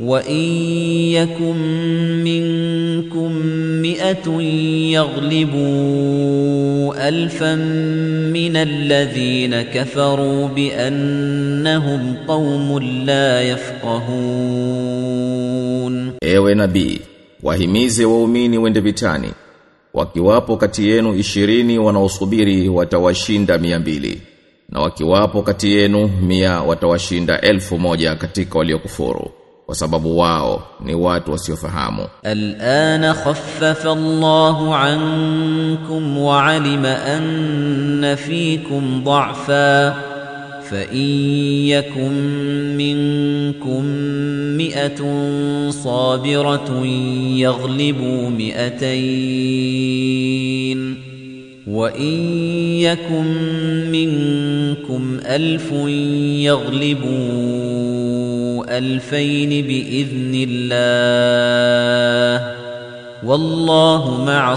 وان يكن منكم مئه يغلبوا الفا من الذين كفروا بانهم قوم لا يفقهون Ewe nabii, wahimize waumini wende vitani. Wakiwapo kati yenu ishirini wanaosubiri watawashinda mia mbili. Na wakiwapo kati yenu mia watawashinda elfu moja katika waliokufuru. وسببوا واو ني وقت wasiofahamu. الان خفف الله عنكم وعلم ان فيكم ضعفا فان يكن منكم مئه صابره يغلبوا مئتين وان يكن منكم الف يغلبون ألفين بإذن الله والله مع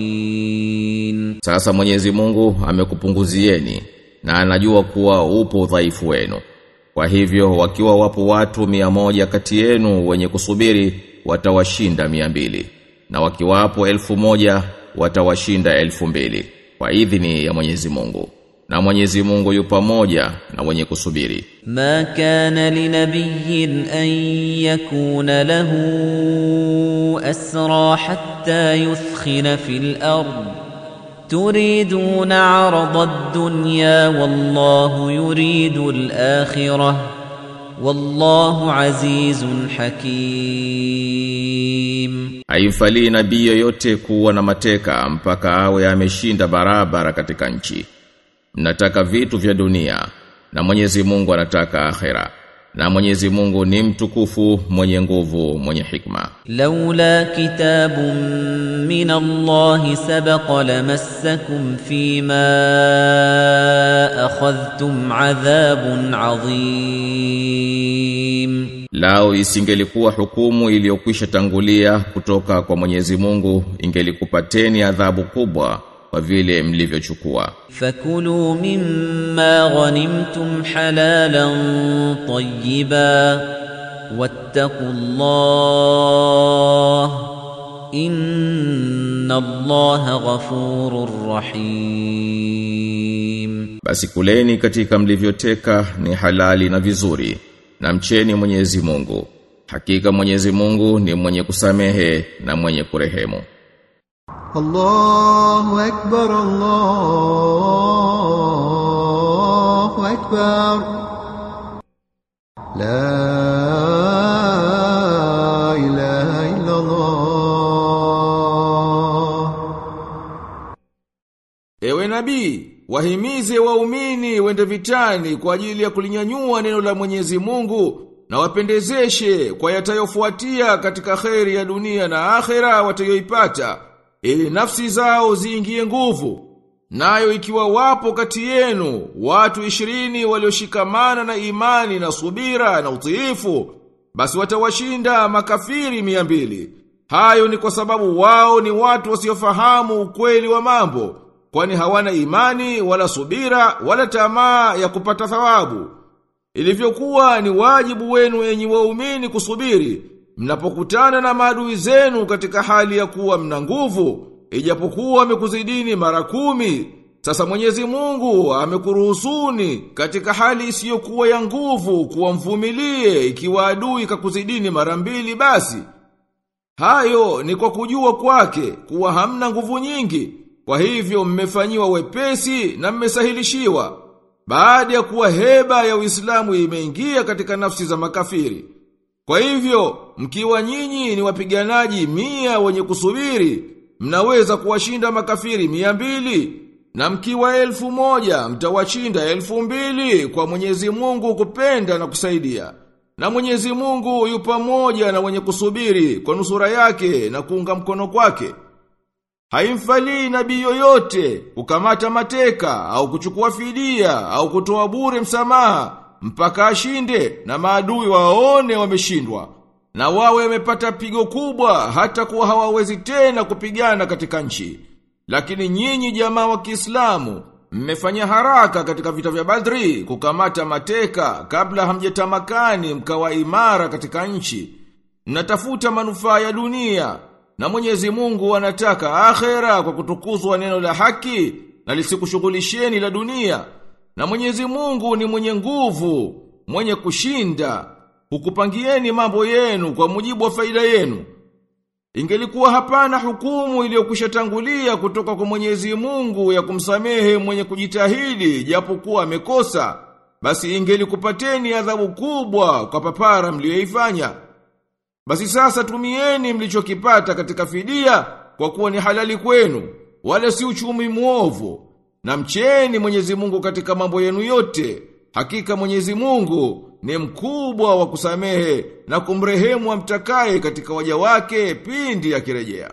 الصابرين Sasa Mwenyezi Mungu amekupunguzieni na anajua kuwa upo udhaifu wenu. Kwa hivyo wakiwa wapo watu mia moja kati yenu wenye kusubiri watawashinda mia mbili. Na wakiwapo elfu moja watawashinda elfu mbili. Kwa idhini ya Mwenyezi Mungu. na Mwenyezi Mungu yu pamoja na wenye kusubiri. Ma kana linabiyyin an yakuna lahu asra hatta yuthkhina fil ard turiduna arada ad-dunya wallahu yuridu al-akhirah wallahu azizun hakim. Haimfalii nabii yoyote kuwa na mateka mpaka awe ameshinda barabara katika nchi mnataka vitu vya dunia na Mwenyezi Mungu anataka akhera. Na Mwenyezi Mungu ni mtukufu mwenye nguvu mwenye hikma. Laula kitabun min Allah sabaqa lamassakum fima akhadhtum adhabun adhim. Lao isingelikuwa hukumu iliyokwisha tangulia kutoka kwa Mwenyezi Mungu ingelikupateni adhabu kubwa kwa vile mlivyochukua. Fakulu mimma ghanimtum halalan tayyiba wattaqullah inna Allaha ghafurur rahim, basi kuleni katika mlivyoteka ni halali na vizuri, na mcheni Mwenyezi Mungu. Hakika Mwenyezi Mungu ni mwenye kusamehe na mwenye kurehemu. الله أكبر الله أكبر لا إله إلا الله Ewe nabii, wahimize waumini wende vitani kwa ajili ya kulinyanyua neno la Mwenyezi Mungu na wapendezeshe kwa yatayofuatia katika kheri ya dunia na akhera watayoipata ili nafsi zao ziingie nguvu. Nayo ikiwa wapo kati yenu watu ishirini walioshikamana na imani na subira na utiifu, basi watawashinda makafiri mia mbili. Hayo ni kwa sababu wao ni watu wasiofahamu ukweli wa mambo, kwani hawana imani wala subira wala tamaa ya kupata thawabu. Ilivyokuwa ni wajibu wenu enyi waumini kusubiri, mnapokutana na maadui zenu katika hali ya kuwa mna nguvu, ijapokuwa amekuzidini mara kumi. Sasa Mwenyezi Mungu amekuruhusuni katika hali isiyokuwa ya nguvu kuwa mvumilie ikiwa adui kakuzidini mara mbili basi. Hayo ni kwa kujua kwake kuwa hamna nguvu nyingi. Kwa hivyo mmefanyiwa wepesi na mmesahilishiwa. Baada ya kuwa heba ya Uislamu imeingia katika nafsi za makafiri. Kwa hivyo, mkiwa nyinyi ni wapiganaji mia wenye kusubiri, mnaweza kuwashinda makafiri mia mbili. Na mkiwa elfu moja, mtawashinda elfu mbili kwa mwenyezi mungu kupenda na kusaidia. Na mwenyezi mungu yu pamoja na wenye kusubiri kwa nusura yake na kuunga mkono kwake. Haimfalii nabii yoyote kukamata mateka au kuchukua fidia au kutoa bure msamaha mpaka ashinde na maadui waone wameshindwa na wawe wamepata pigo kubwa hata kuwa hawawezi tena kupigana katika nchi. Lakini nyinyi jamaa wa Kiislamu mmefanya haraka katika vita vya Badri kukamata mateka kabla hamjatamakani mkawa imara katika nchi. Mnatafuta manufaa ya dunia na Mwenyezi Mungu anataka akhera kwa kutukuzwa neno la haki na lisikushughulisheni la dunia. Na Mwenyezi Mungu ni mwenye nguvu, mwenye kushinda, hukupangieni mambo yenu kwa mujibu wa faida yenu. Ingelikuwa hapana hukumu iliyokwisha tangulia kutoka kwa Mwenyezi Mungu ya kumsamehe mwenye kujitahidi japokuwa amekosa, basi ingelikupateni adhabu kubwa kwa papara mliyoifanya. Basi sasa tumieni mlichokipata katika fidia kwa kuwa ni halali kwenu, wala si uchumi muovu. Na mcheni Mwenyezi Mungu katika mambo yenu yote. Hakika Mwenyezi Mungu ni mkubwa wa kusamehe na kumrehemu amtakaye katika waja wake pindi akirejea.